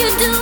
you do.